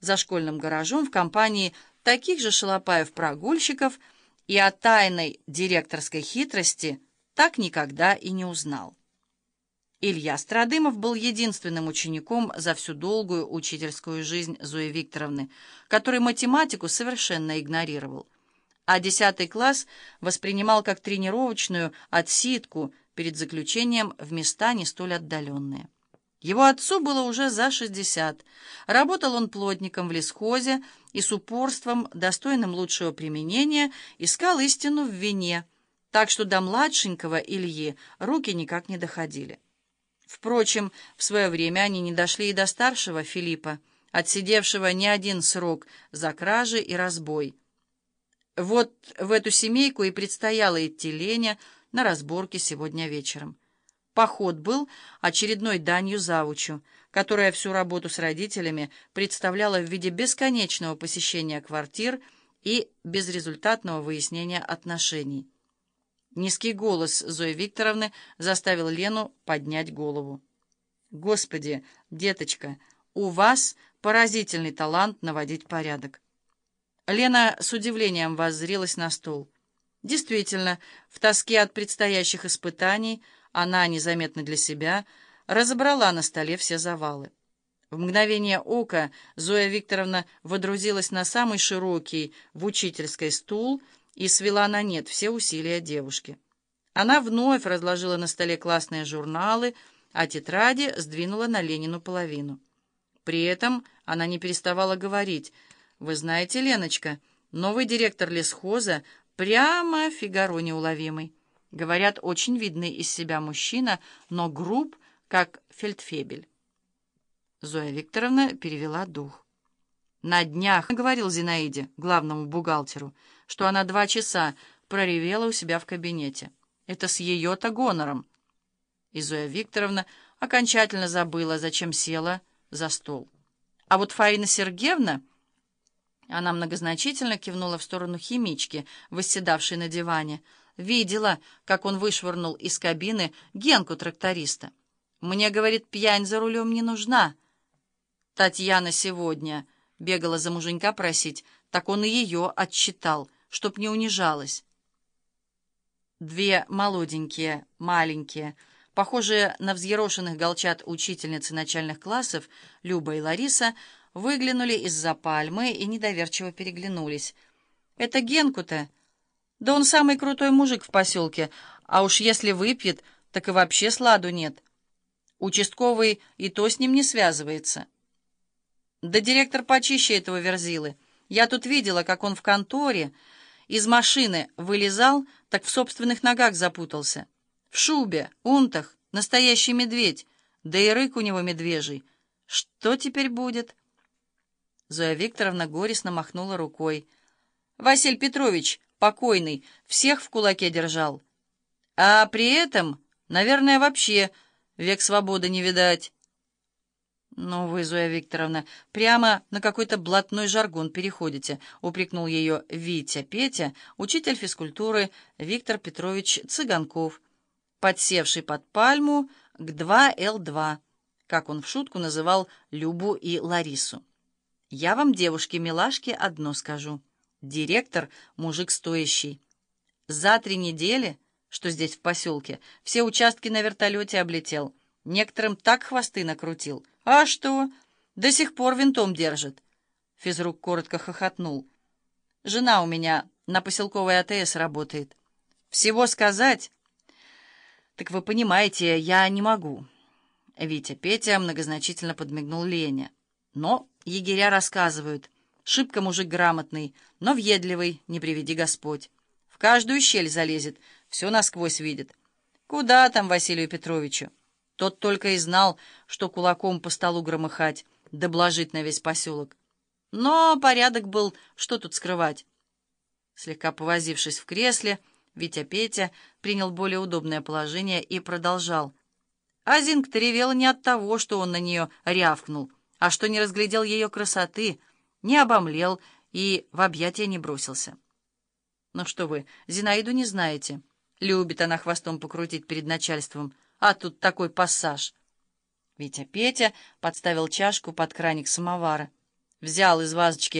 за школьным гаражом в компании таких же шалопаев-прогульщиков и о тайной директорской хитрости так никогда и не узнал. Илья Страдымов был единственным учеником за всю долгую учительскую жизнь Зои Викторовны, который математику совершенно игнорировал, а десятый класс воспринимал как тренировочную отсидку перед заключением в места не столь отдаленные. Его отцу было уже за 60. Работал он плотником в лесхозе и с упорством, достойным лучшего применения, искал истину в вине, так что до младшенького Ильи руки никак не доходили. Впрочем, в свое время они не дошли и до старшего Филиппа, отсидевшего не один срок за кражи и разбой. Вот в эту семейку и предстояло идти Леня на разборки сегодня вечером. Поход был очередной данью завучу, которая всю работу с родителями представляла в виде бесконечного посещения квартир и безрезультатного выяснения отношений. Низкий голос Зои Викторовны заставил Лену поднять голову. «Господи, деточка, у вас поразительный талант наводить порядок». Лена с удивлением воззрелась на стол. Действительно, в тоске от предстоящих испытаний – она, незаметно для себя, разобрала на столе все завалы. В мгновение ока Зоя Викторовна водрузилась на самый широкий в учительской стул и свела на нет все усилия девушки. Она вновь разложила на столе классные журналы, а тетради сдвинула на Ленину половину. При этом она не переставала говорить. «Вы знаете, Леночка, новый директор лесхоза прямо фигаро неуловимый». Говорят, очень видный из себя мужчина, но груб, как фельдфебель. Зоя Викторовна перевела дух. На днях говорил Зинаиде, главному бухгалтеру, что она два часа проревела у себя в кабинете. Это с ее-то гонором. И Зоя Викторовна окончательно забыла, зачем села за стол. А вот Фаина Сергеевна... Она многозначительно кивнула в сторону химички, восседавшей на диване — Видела, как он вышвырнул из кабины Генку-тракториста. Мне, говорит, пьянь за рулем не нужна. Татьяна сегодня бегала за муженька просить, так он и ее отчитал, чтоб не унижалась. Две молоденькие, маленькие, похожие на взъерошенных голчат учительницы начальных классов, Люба и Лариса, выглянули из-за пальмы и недоверчиво переглянулись. «Это Генку-то!» Да он самый крутой мужик в поселке, а уж если выпьет, так и вообще сладу нет. Участковый и то с ним не связывается. Да директор почище этого верзилы. Я тут видела, как он в конторе из машины вылезал, так в собственных ногах запутался. В шубе, унтах, настоящий медведь, да и рык у него медвежий. Что теперь будет? Зоя Викторовна горестно махнула рукой. «Василь Петрович, покойный, всех в кулаке держал. А при этом, наверное, вообще век свободы не видать. «Ну вы, Зоя Викторовна, прямо на какой-то блатной жаргон переходите», — упрекнул ее Витя Петя, учитель физкультуры Виктор Петрович Цыганков, подсевший под пальму к 2Л2, как он в шутку называл Любу и Ларису. «Я вам, девушки-милашки, одно скажу». Директор — мужик стоящий. За три недели, что здесь в поселке, все участки на вертолете облетел. Некоторым так хвосты накрутил. А что? До сих пор винтом держит. Физрук коротко хохотнул. Жена у меня на поселковой АТС работает. Всего сказать... Так вы понимаете, я не могу. Витя Петя многозначительно подмигнул Лене. Но егеря рассказывают — Шибко мужик грамотный, но въедливый, не приведи Господь. В каждую щель залезет, все насквозь видит. Куда там Василию Петровичу? Тот только и знал, что кулаком по столу громыхать, да блажить на весь поселок. Но порядок был, что тут скрывать. Слегка повозившись в кресле, Витя Петя принял более удобное положение и продолжал. Азинг ревела не от того, что он на нее рявкнул, а что не разглядел ее красоты — не обомлел и в объятия не бросился. «Ну что вы, Зинаиду не знаете. Любит она хвостом покрутить перед начальством, а тут такой пассаж». Витя Петя подставил чашку под краник самовара. взял из вазочки